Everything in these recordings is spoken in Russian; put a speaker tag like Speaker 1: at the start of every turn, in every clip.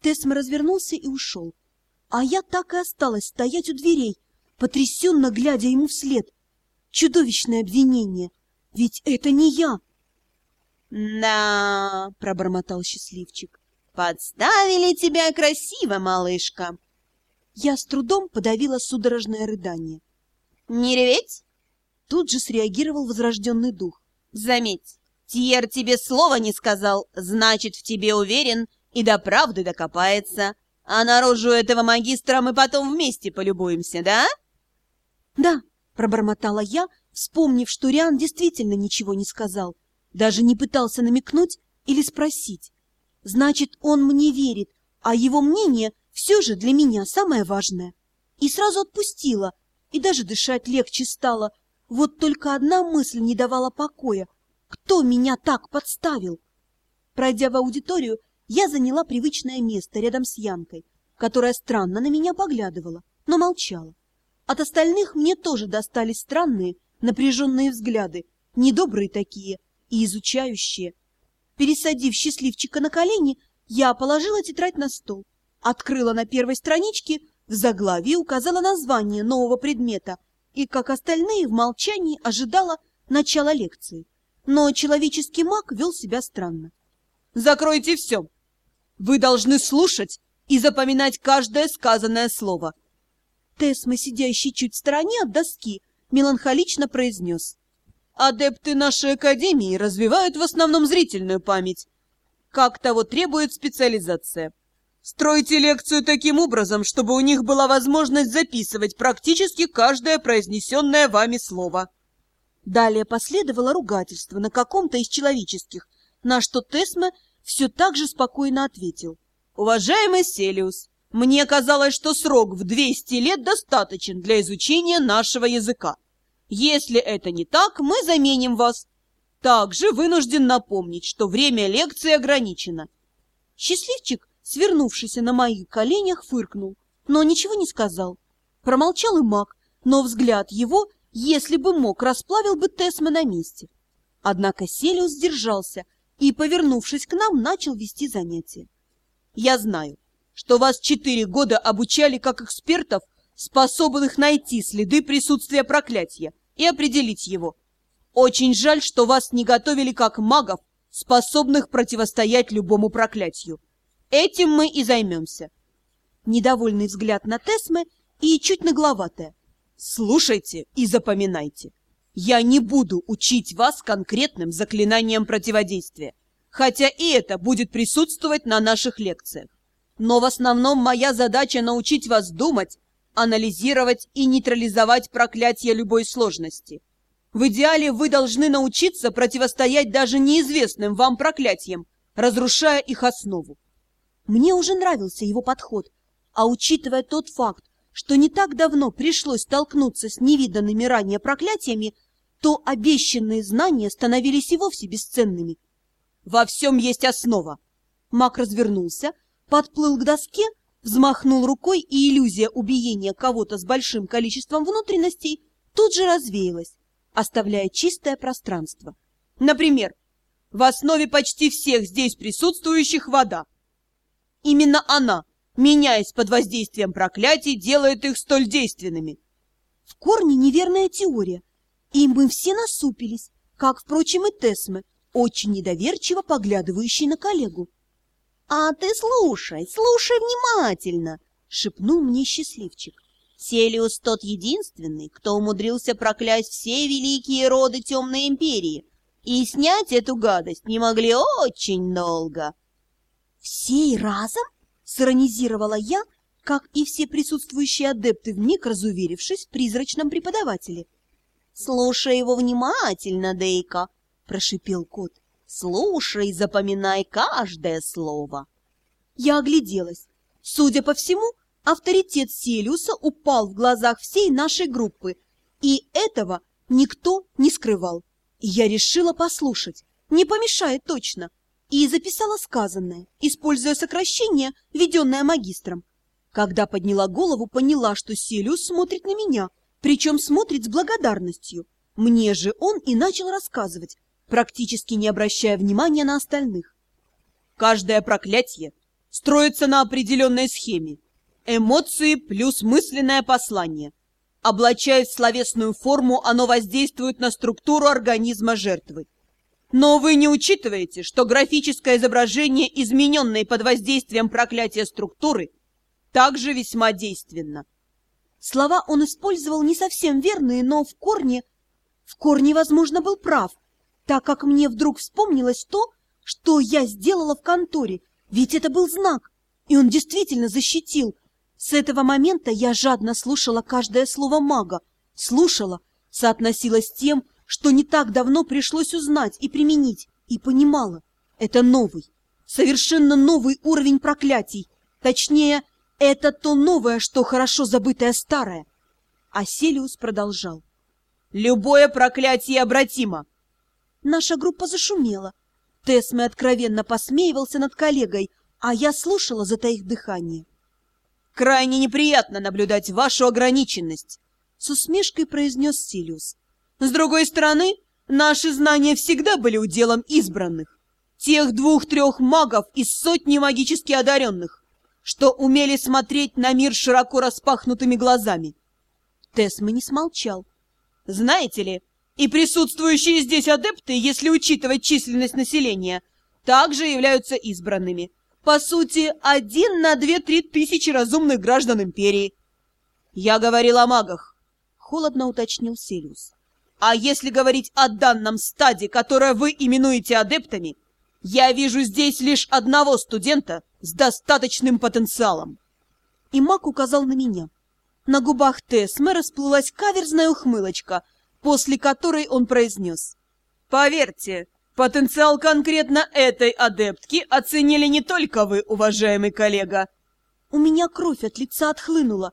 Speaker 1: Тесма развернулся и ушел. А я так и осталась стоять у дверей, потрясенно глядя ему вслед. Чудовищное обвинение. Ведь это не я.
Speaker 2: «Да», — пробормотал счастливчик, — «подставили тебя красиво, малышка».
Speaker 1: Я с трудом подавила судорожное рыдание.
Speaker 2: «Не реветь?»
Speaker 1: Тут же среагировал возрожденный дух.
Speaker 2: «Заметь, Тьер тебе слова не сказал, значит, в тебе уверен и до правды докопается. А наружу этого магистра мы потом вместе полюбуемся, да?»
Speaker 1: «Да», — пробормотала я, вспомнив, что Риан действительно ничего не сказал. Даже не пытался намекнуть или спросить. Значит, он мне верит, а его мнение все же для меня самое важное. И сразу отпустила, и даже дышать легче стало. Вот только одна мысль не давала покоя. Кто меня так подставил? Пройдя в аудиторию, я заняла привычное место рядом с Янкой, которая странно на меня поглядывала, но молчала. От остальных мне тоже достались странные, напряженные взгляды, недобрые такие, и изучающие. Пересадив счастливчика на колени, я положила тетрадь на стол, открыла на первой страничке, в заглавии указала название нового предмета и, как остальные, в молчании ожидала начала лекции. Но человеческий маг вел себя странно.
Speaker 3: «Закройте все! Вы должны слушать и запоминать каждое сказанное слово!»
Speaker 1: Тесма, сидящий чуть в стороне от доски, меланхолично произнес.
Speaker 3: Адепты нашей академии развивают в основном зрительную память, как того требует специализация. Стройте лекцию таким образом, чтобы у них была возможность записывать практически каждое произнесенное вами слово.
Speaker 1: Далее последовало ругательство на каком-то из человеческих, на что Тесме все так же спокойно ответил.
Speaker 3: «Уважаемый Селиус, мне казалось, что срок в 200 лет достаточен для изучения нашего языка. Если это не так, мы заменим вас. Также вынужден напомнить, что время лекции ограничено.
Speaker 1: Счастливчик, свернувшийся на моих коленях, фыркнул, но ничего не сказал. Промолчал и маг, но взгляд его, если бы мог, расплавил бы Тесма на месте. Однако Селиус сдержался и, повернувшись к нам, начал вести занятия.
Speaker 3: «Я знаю, что вас четыре года обучали как экспертов, способных найти следы присутствия проклятия и определить его. Очень жаль, что вас не готовили как магов, способных противостоять любому проклятию. Этим мы и займемся.
Speaker 1: Недовольный взгляд на Тесме и чуть нагловатая.
Speaker 3: Слушайте и запоминайте. Я не буду учить вас конкретным заклинаниям противодействия, хотя и это будет присутствовать на наших лекциях. Но в основном моя задача научить вас думать анализировать и нейтрализовать проклятие любой сложности. В идеале вы должны научиться противостоять даже неизвестным вам проклятиям, разрушая их основу.
Speaker 1: Мне уже нравился его подход, а учитывая тот факт, что не так давно пришлось столкнуться с невиданными ранее проклятиями, то обещанные знания становились и вовсе бесценными.
Speaker 3: Во всем есть основа.
Speaker 1: Маг развернулся, подплыл к доске взмахнул рукой, и иллюзия убиения кого-то с большим количеством внутренностей тут же развеялась, оставляя чистое пространство.
Speaker 3: Например, в основе почти всех здесь присутствующих вода. Именно она, меняясь под воздействием проклятий, делает их столь действенными.
Speaker 1: В корне неверная теория, и мы все насупились, как, впрочем, и Тесме, очень недоверчиво поглядывающий на коллегу.
Speaker 2: «А ты слушай, слушай внимательно!» — шепнул мне счастливчик. Селиус тот единственный, кто умудрился проклясть все великие роды Темной Империи, и снять эту гадость не могли очень долго.
Speaker 1: «Всей разом?» — сиронизировала я, как и все присутствующие адепты, вмиг разуверившись в призрачном преподавателе.
Speaker 2: «Слушай его внимательно, Дейка!» — прошипел кот. Слушай, запоминай каждое слово.
Speaker 1: Я огляделась. Судя по всему, авторитет Селиуса упал в глазах всей нашей группы, и этого никто не скрывал. я решила послушать, не помешает точно, и записала сказанное, используя сокращение, введенное магистром. Когда подняла голову, поняла, что Селиус смотрит на меня, причем смотрит с благодарностью. Мне же он и начал рассказывать, практически не обращая внимания на остальных.
Speaker 3: Каждое проклятие строится на определенной схеме. Эмоции плюс мысленное послание. Облачаясь в словесную форму, оно воздействует на структуру организма жертвы. Но вы не учитываете, что графическое изображение, измененное под воздействием проклятия структуры, также весьма действенно.
Speaker 1: Слова он использовал не совсем верные, но в корне... В корне, возможно, был прав, так как мне вдруг вспомнилось то, что я сделала в конторе, ведь это был знак, и он действительно защитил. С этого момента я жадно слушала каждое слово мага, слушала, соотносилась с тем, что не так давно пришлось узнать и применить, и понимала. Это новый, совершенно новый уровень проклятий, точнее, это то новое, что хорошо забытое старое. А Селиус продолжал.
Speaker 3: Любое проклятие обратимо.
Speaker 1: Наша группа зашумела. Тесме откровенно посмеивался над коллегой, а я слушала, затаив дыхание.
Speaker 3: Крайне неприятно наблюдать вашу ограниченность,
Speaker 1: с усмешкой произнес Силиус.
Speaker 3: С другой стороны, наши знания всегда были уделом избранных. Тех двух-трех магов из сотни магически одаренных, что умели смотреть на мир широко распахнутыми глазами.
Speaker 1: Тесма не смолчал.
Speaker 3: Знаете ли, и присутствующие здесь адепты, если учитывать численность населения, также являются избранными. По сути, один на две-три тысячи разумных граждан Империи. Я говорил о магах, холодно уточнил Селиус. А если говорить о данном стаде, которое вы именуете адептами, я вижу здесь лишь одного студента с достаточным потенциалом.
Speaker 1: И маг указал на меня. На губах Тесме расплылась каверзная ухмылочка, после которой он произнес.
Speaker 3: «Поверьте, потенциал конкретно этой адептки оценили не только вы, уважаемый коллега».
Speaker 1: У меня кровь от лица отхлынула.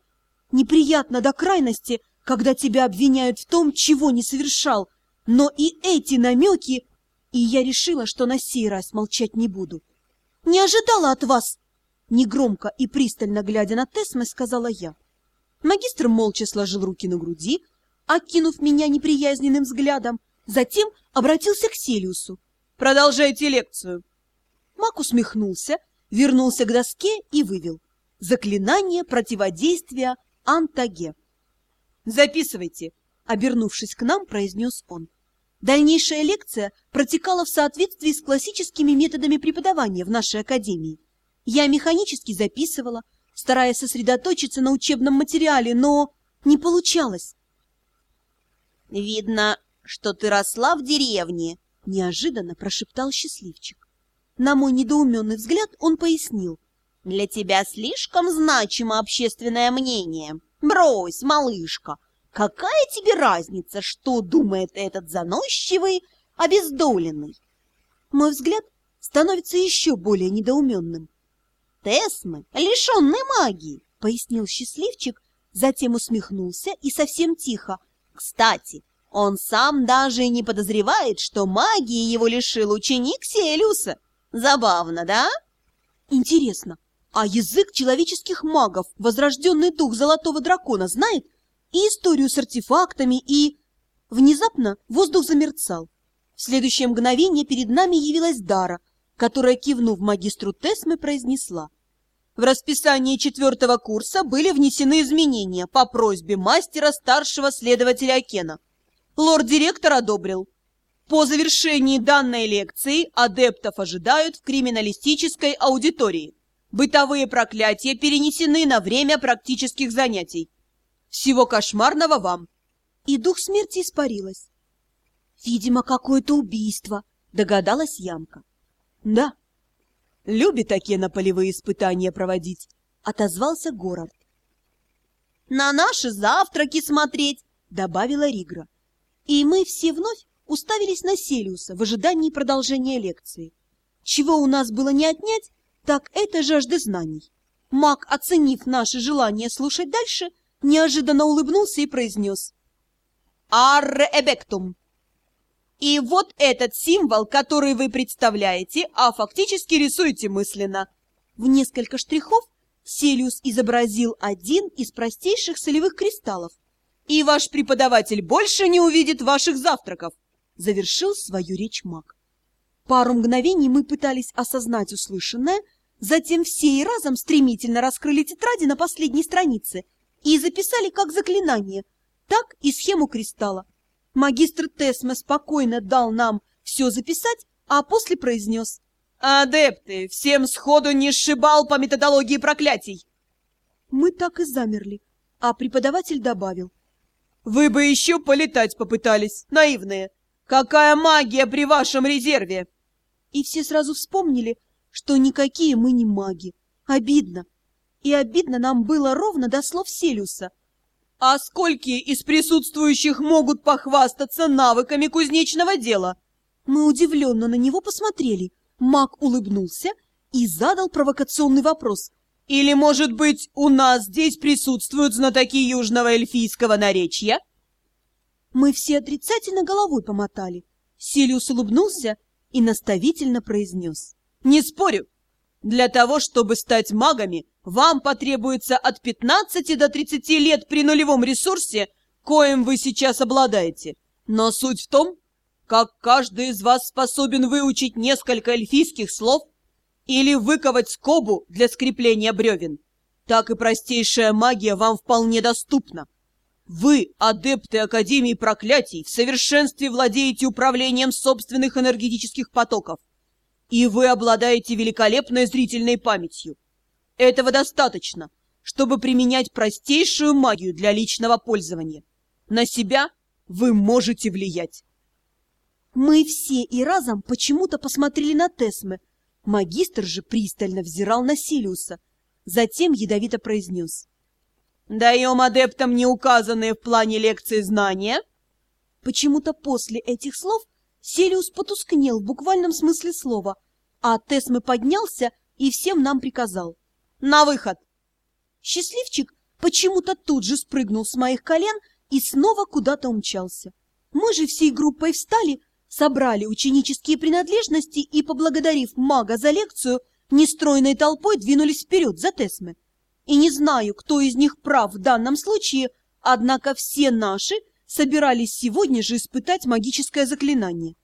Speaker 1: Неприятно до крайности, когда тебя обвиняют в том, чего не совершал, но и эти намеки... И я решила, что на сей раз молчать не буду. Не ожидала от вас!» Негромко и пристально глядя на Тесме, сказала я. Магистр молча сложил руки на груди, окинув меня неприязненным взглядом, затем обратился к Селиусу.
Speaker 3: «Продолжайте лекцию!»
Speaker 1: Маг усмехнулся, вернулся к доске и вывел. Заклинание противодействия Антаге.
Speaker 3: «Записывайте!»
Speaker 1: — обернувшись к нам, произнес он. Дальнейшая лекция протекала в соответствии с классическими методами преподавания в нашей академии. Я механически записывала, стараясь сосредоточиться на учебном материале, но не получалось.
Speaker 2: «Видно, что ты росла в деревне», —
Speaker 1: неожиданно прошептал счастливчик. На мой недоуменный взгляд он пояснил.
Speaker 2: «Для тебя слишком значимо общественное мнение. Брось, малышка, Какая тебе разница, что думает этот заносчивый, обездоленный?
Speaker 1: Мой взгляд становится еще более недоуменным.
Speaker 2: Тесмы, лишенные магии,
Speaker 1: пояснил счастливчик, затем усмехнулся и совсем тихо.
Speaker 2: Кстати, он сам даже и не подозревает, что магии его лишил ученик Селиуса. Забавно, да?
Speaker 1: Интересно, а язык человеческих магов возрожденный дух Золотого Дракона знает? И историю с артефактами, и... Внезапно воздух замерцал. В следующее мгновение перед нами явилась Дара, которая, кивнув магистру Тесме, произнесла.
Speaker 3: В расписании четвертого курса были внесены изменения по просьбе мастера старшего следователя Акена. Лорд-директор одобрил. По завершении данной лекции адептов ожидают в криминалистической аудитории. Бытовые проклятия перенесены на время практических занятий. Всего кошмарного вам!»
Speaker 1: И дух смерти испарилась. «Видимо, какое-то убийство», — догадалась Ямка.
Speaker 3: «Да, любит такие на полевые испытания проводить», —
Speaker 1: отозвался Город.
Speaker 2: «На наши завтраки смотреть», —
Speaker 1: добавила Ригра. И мы все вновь уставились на Селиуса в ожидании продолжения лекции. Чего у нас было не отнять, так это жажда знаний. Маг, оценив наше желание слушать дальше, — неожиданно улыбнулся и произнес.
Speaker 3: «Арре эбектум!» И вот этот символ, который вы представляете, а фактически рисуете мысленно.
Speaker 1: В несколько штрихов Селиус изобразил один из простейших солевых кристаллов.
Speaker 3: И ваш преподаватель больше не увидит ваших завтраков,
Speaker 1: завершил свою речь маг. Пару мгновений мы пытались осознать услышанное, Затем все и разом стремительно раскрыли тетради на последней странице и записали как заклинание, так и схему кристалла. Магистр Тесме спокойно дал нам все записать, а после произнес.
Speaker 3: «Адепты, всем сходу не сшибал по методологии проклятий!»
Speaker 1: Мы так и замерли, а преподаватель добавил.
Speaker 3: «Вы бы еще полетать попытались, наивные! Какая магия при вашем резерве!»
Speaker 1: И все сразу вспомнили, что никакие мы не маги. Обидно. И обидно нам было ровно до слов Селиуса.
Speaker 3: «А скольки из присутствующих могут похвастаться навыками кузнечного дела?»
Speaker 1: Мы удивленно на него посмотрели. Маг улыбнулся и задал провокационный вопрос.
Speaker 3: «Или, может быть, у нас здесь присутствуют знатоки южного эльфийского наречия?»
Speaker 1: Мы все отрицательно головой помотали. Силиус улыбнулся и наставительно произнес.
Speaker 3: «Не спорю. Для того, чтобы стать магами, вам потребуется от 15 до 30 лет при нулевом ресурсе, коим вы сейчас обладаете. Но суть в том, как каждый из вас способен выучить несколько эльфийских слов или выковать скобу для скрепления бревен, так и простейшая магия вам вполне доступна. Вы, адепты Академии Проклятий, в совершенстве владеете управлением собственных энергетических потоков, и вы обладаете великолепной зрительной памятью. Этого достаточно, чтобы применять простейшую магию для личного пользования. На себя вы можете влиять.
Speaker 1: Мы все и разом почему-то посмотрели на Тесме. Магистр же пристально взирал на Силиуса. Затем ядовито произнес.
Speaker 3: «Даем адептам неуказанные в плане лекции знания?»
Speaker 1: Почему-то после этих слов Селиус потускнел в буквальном смысле слова, а Тесме поднялся и всем нам приказал.
Speaker 3: «На выход!»
Speaker 1: Счастливчик почему-то тут же спрыгнул с моих колен и снова куда-то умчался. Мы же всей группой встали, собрали ученические принадлежности и, поблагодарив мага за лекцию, нестройной толпой двинулись вперед за Тесме. И не знаю, кто из них прав в данном случае, однако все наши собирались сегодня же испытать магическое заклинание.